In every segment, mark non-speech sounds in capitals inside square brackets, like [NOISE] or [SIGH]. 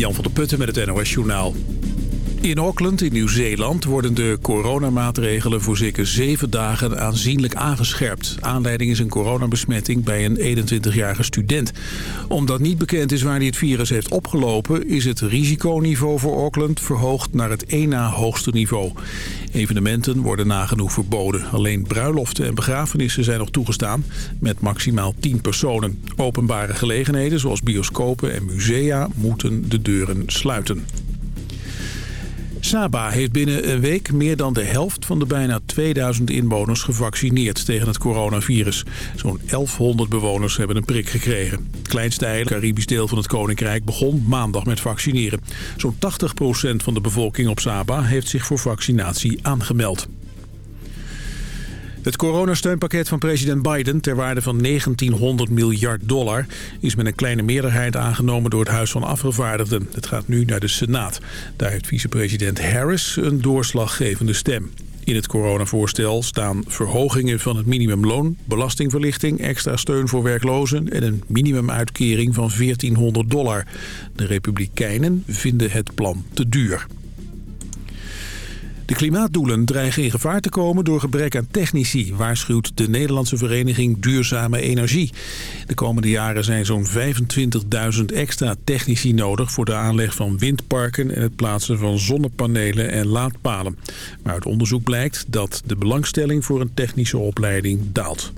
Jan van der Putten met het NOS Journaal. In Auckland in Nieuw-Zeeland worden de coronamaatregelen voor zeker zeven dagen aanzienlijk aangescherpt. Aanleiding is een coronabesmetting bij een 21-jarige student. Omdat niet bekend is waar hij het virus heeft opgelopen... is het risiconiveau voor Auckland verhoogd naar het één na hoogste niveau. Evenementen worden nagenoeg verboden. Alleen bruiloften en begrafenissen zijn nog toegestaan met maximaal 10 personen. Openbare gelegenheden zoals bioscopen en musea moeten de deuren sluiten. Saba heeft binnen een week meer dan de helft van de bijna 2000 inwoners gevaccineerd tegen het coronavirus. Zo'n 1100 bewoners hebben een prik gekregen. Het kleinste eiland, Caribisch deel van het Koninkrijk, begon maandag met vaccineren. Zo'n 80% van de bevolking op Saba heeft zich voor vaccinatie aangemeld. Het coronasteunpakket van president Biden ter waarde van 1900 miljard dollar... is met een kleine meerderheid aangenomen door het Huis van Afgevaardigden. Het gaat nu naar de Senaat. Daar heeft vicepresident Harris een doorslaggevende stem. In het coronavoorstel staan verhogingen van het minimumloon, belastingverlichting, extra steun voor werklozen en een minimumuitkering van 1400 dollar. De Republikeinen vinden het plan te duur. De klimaatdoelen dreigen in gevaar te komen door gebrek aan technici, waarschuwt de Nederlandse vereniging Duurzame Energie. De komende jaren zijn zo'n 25.000 extra technici nodig voor de aanleg van windparken en het plaatsen van zonnepanelen en laadpalen. Maar uit onderzoek blijkt dat de belangstelling voor een technische opleiding daalt.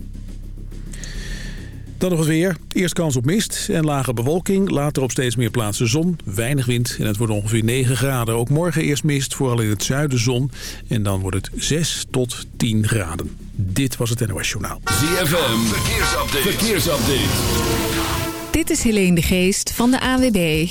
Dan nog het weer. Eerst kans op mist en lage bewolking. Later op steeds meer plaatsen zon, weinig wind en het wordt ongeveer 9 graden. Ook morgen eerst mist, vooral in het zuiden zon. En dan wordt het 6 tot 10 graden. Dit was het NOS Journaal. ZFM, verkeersupdate. verkeersupdate. Dit is Helene de Geest van de AWB.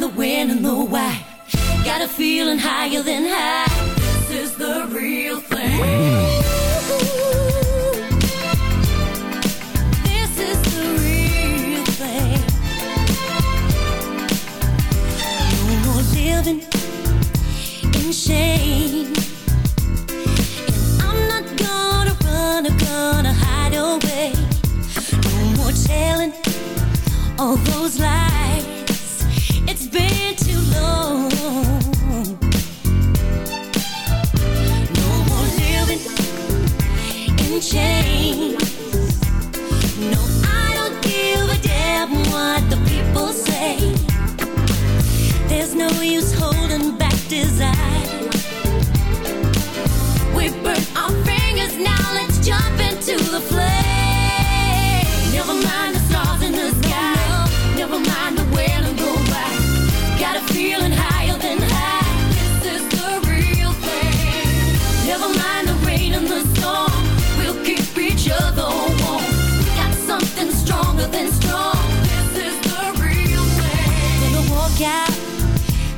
the when and the why. Got a feeling higher than high. This is the real thing. This is the real thing. No more living in shame. And I'm not gonna run or gonna hide away. No more telling all those lies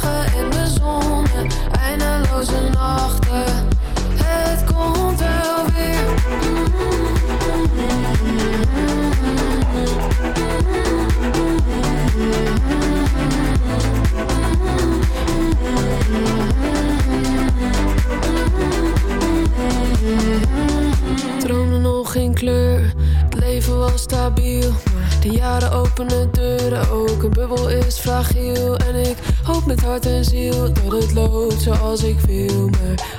Dagen in de zon, eindeloze nachten. Het komt wel weer. Droomde nog geen kleur, het leven was stabiel. De jaren openen deuren, ook een bubbel is fragiel. En ik hoop met hart en ziel dat het loopt zoals ik wil. Maar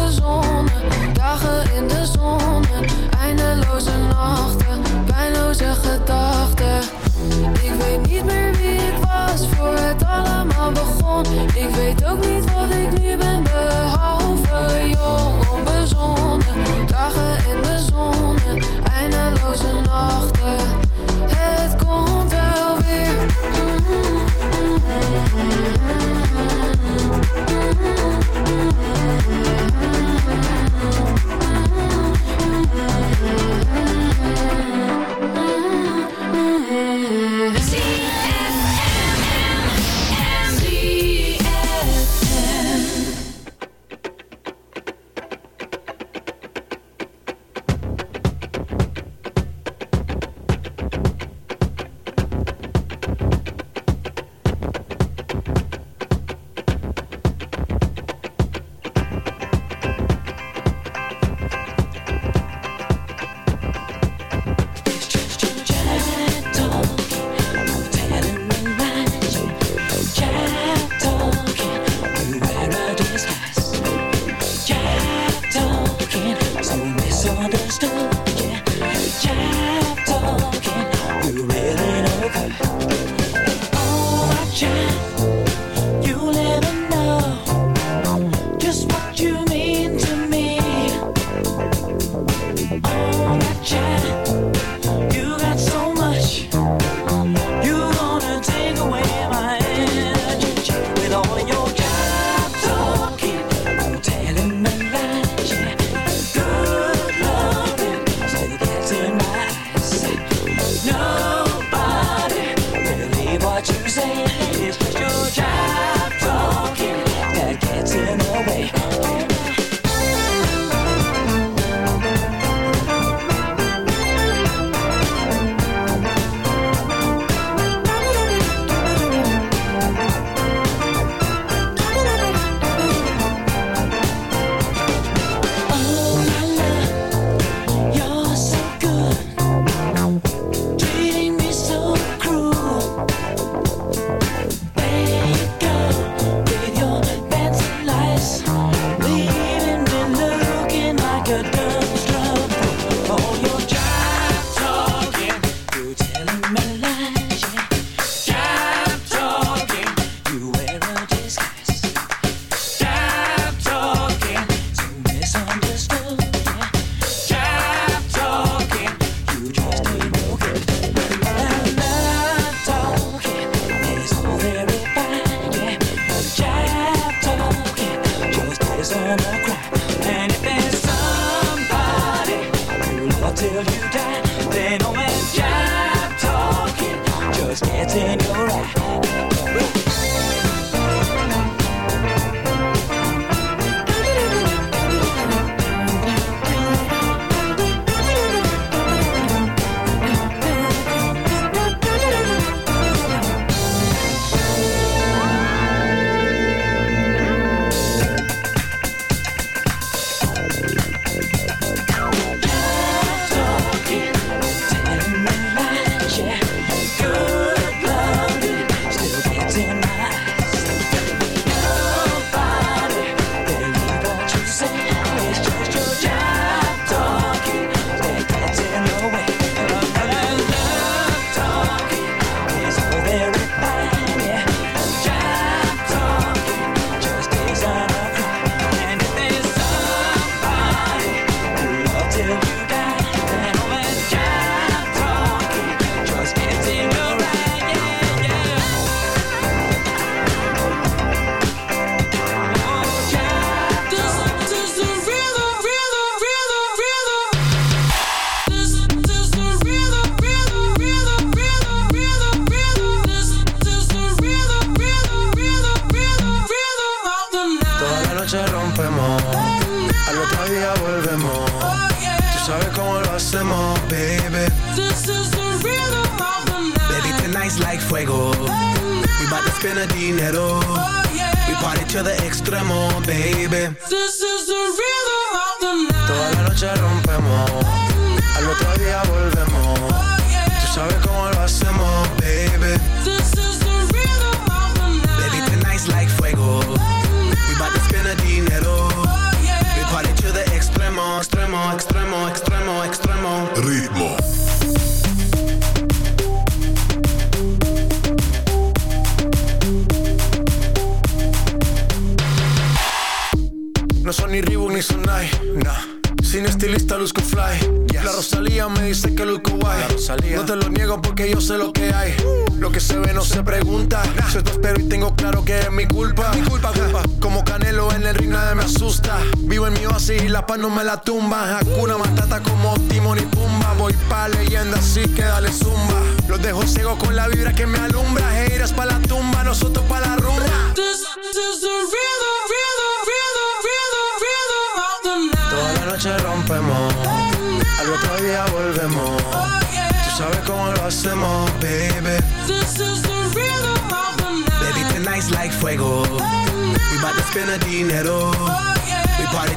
Onbezonnen, dagen in de zon. en Eindeloze nachten, no me la tumba. Hakuna Matata como Timon y Pumba. Voy pa' leyenda así que dale zumba. Los dejo ciego con la vibra que me alumbra. Heiras pa' la tumba, nosotros pa' la rumba. Toda la noche rompemos, al otro día volvemos. Tú sabes cómo lo hacemos, baby. Baby, tonight's like fuego. We bout to spend a dinero. Party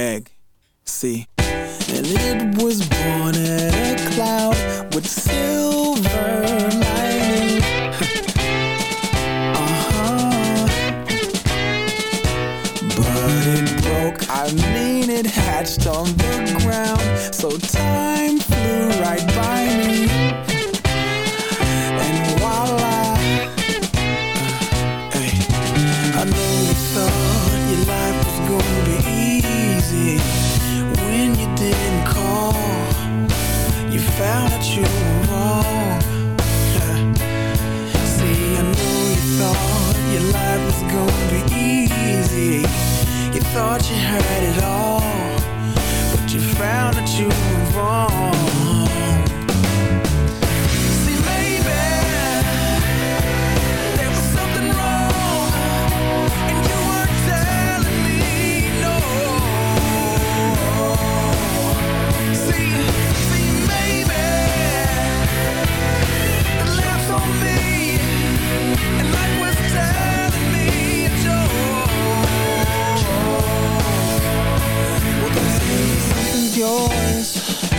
egg. See? And it was born in a cloud with silver lining. [LAUGHS] uh -huh. But it broke, I mean it hatched on the ground. So time flew right You thought you had it all, but you found that you were wrong. See, maybe there was something wrong, and you weren't telling me no. See, see, maybe on me, and life was yours,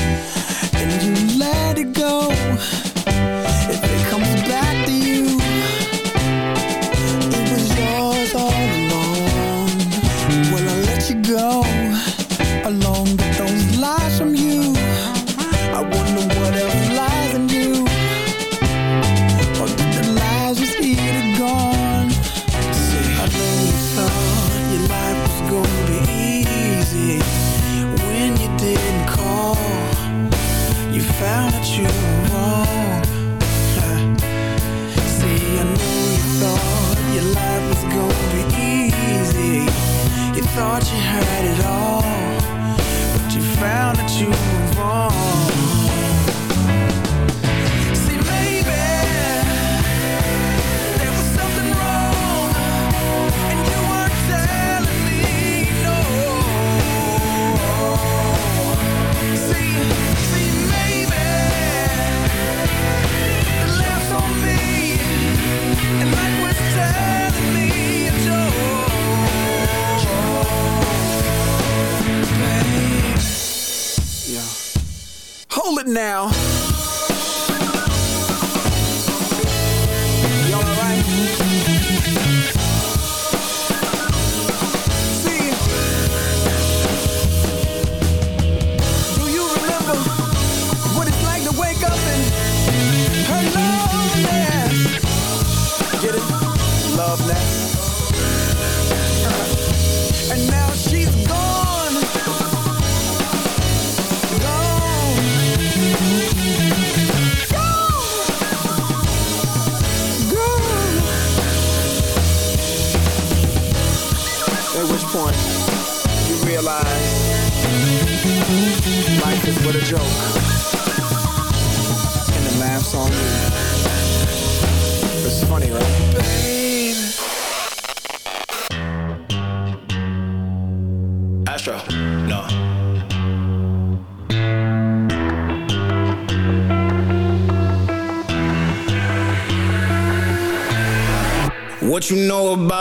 thought your life was gonna be easy. You thought you had it all, but you found that you were wrong. Now. See, do you remember what it's like to wake up and her? Get it? [LAUGHS] And now life is but a joke, and the laughs on you. It's funny, right? Astro, no. What you know about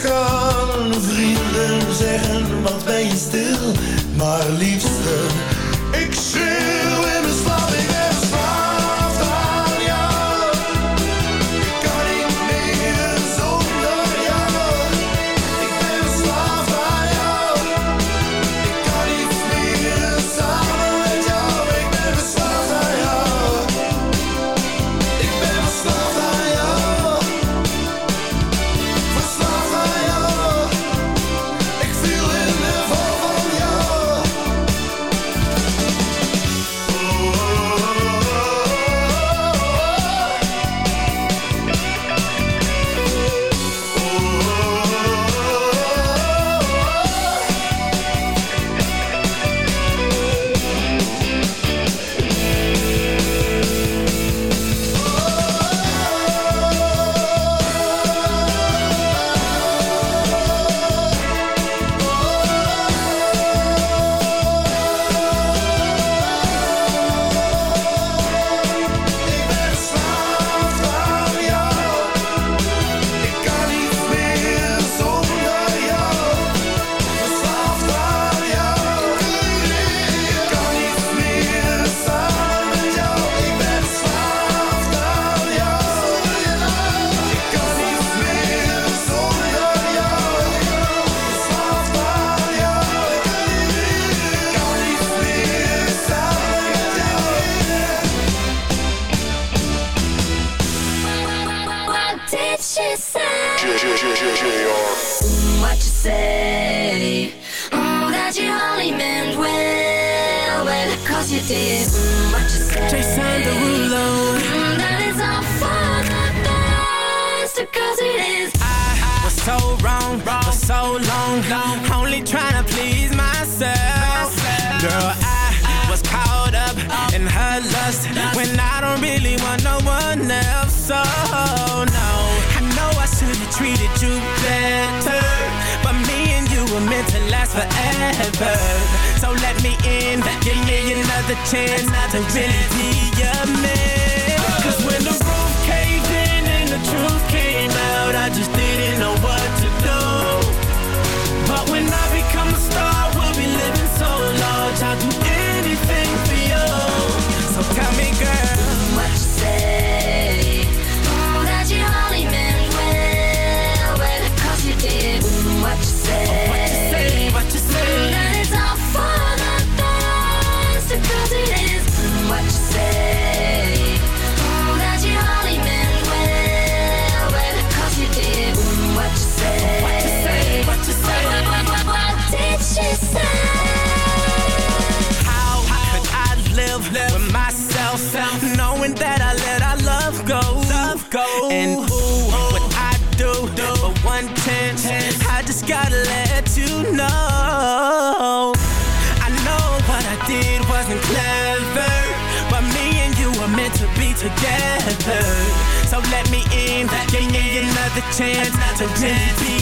Gegaan Vrienden zeggen wat ben je stil? Maar liefste Ik all for the best, cause it is. I was so wrong, for so long, only trying to please myself. Girl, I was caught up in her lust when I don't really want no one else. So no, I know I should have treated you better, but me and you were meant to last forever. Let me in, give me another chance to really be your man. chance not to chance.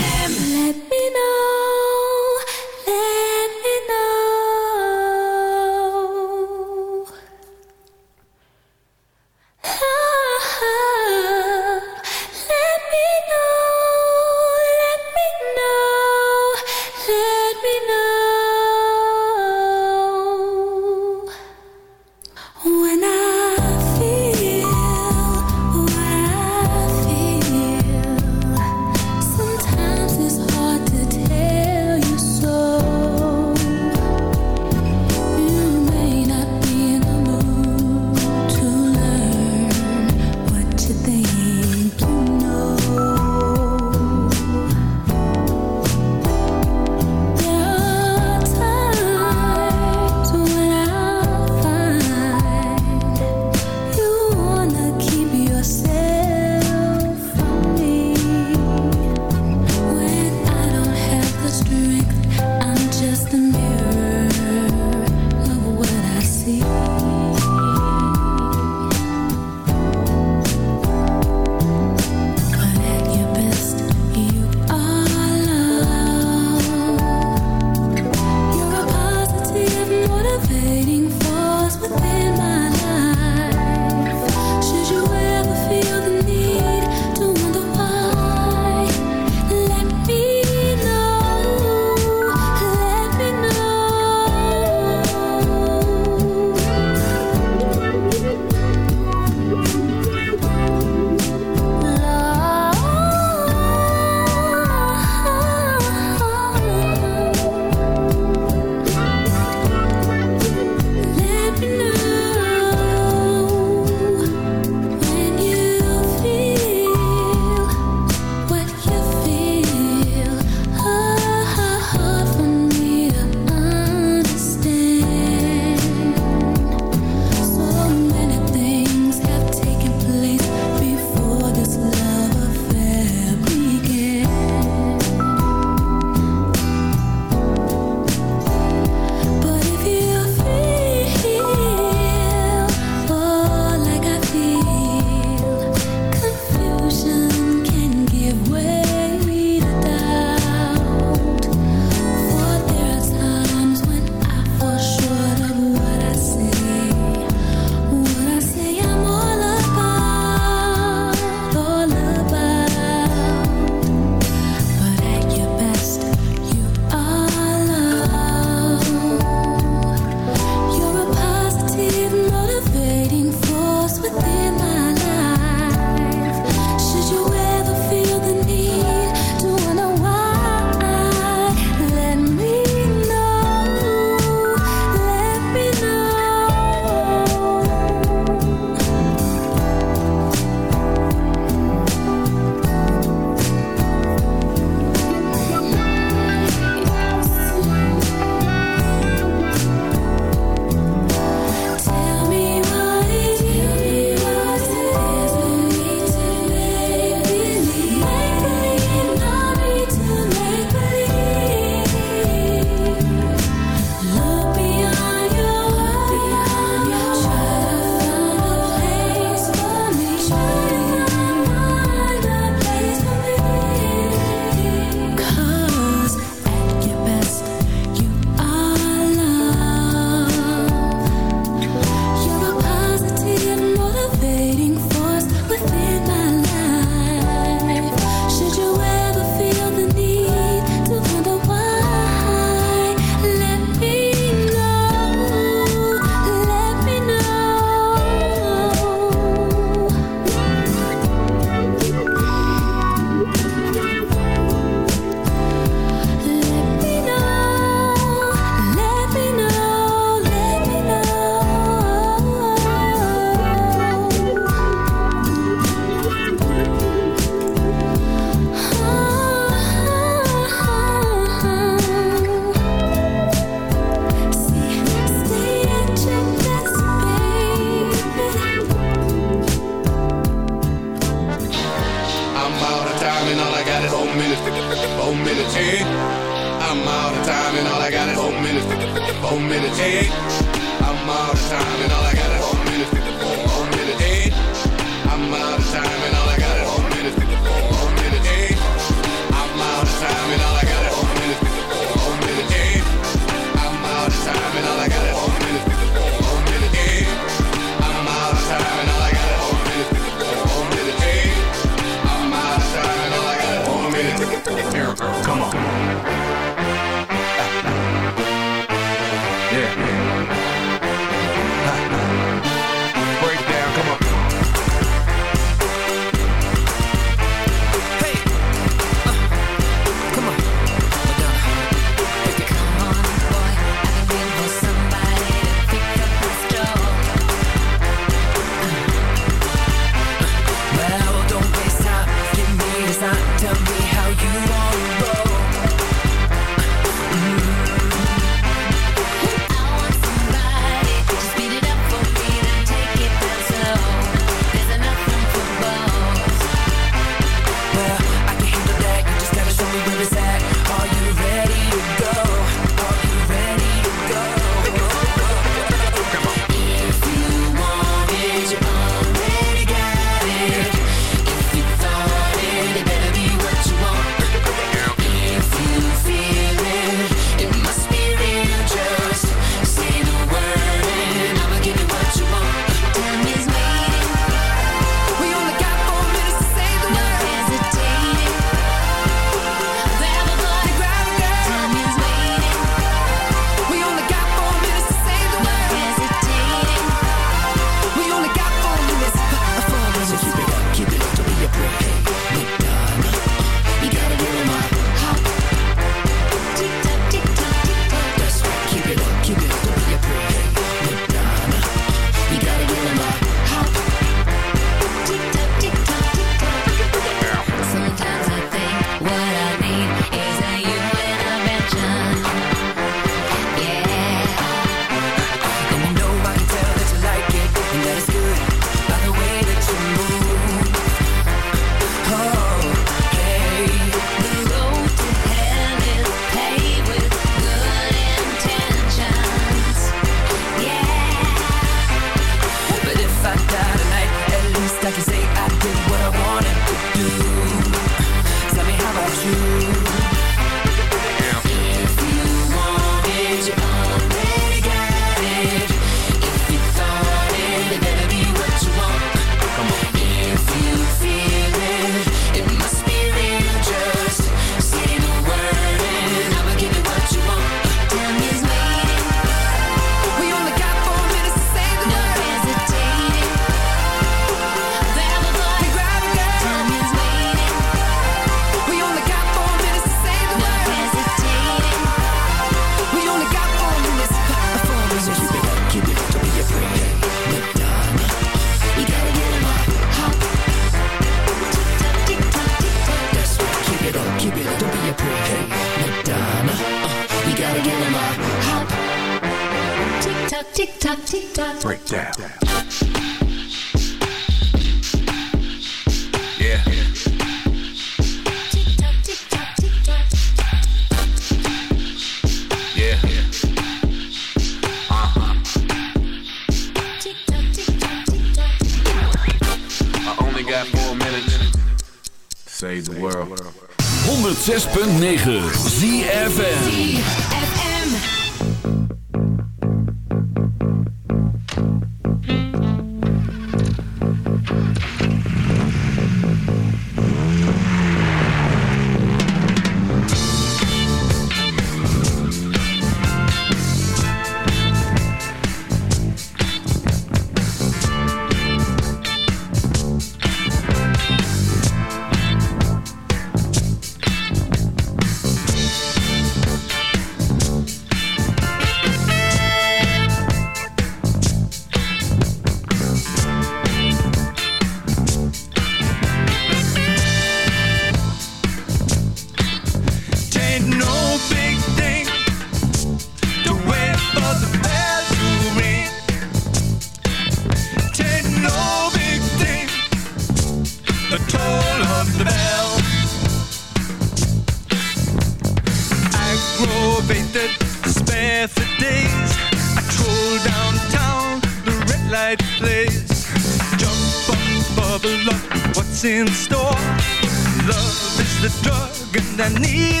在你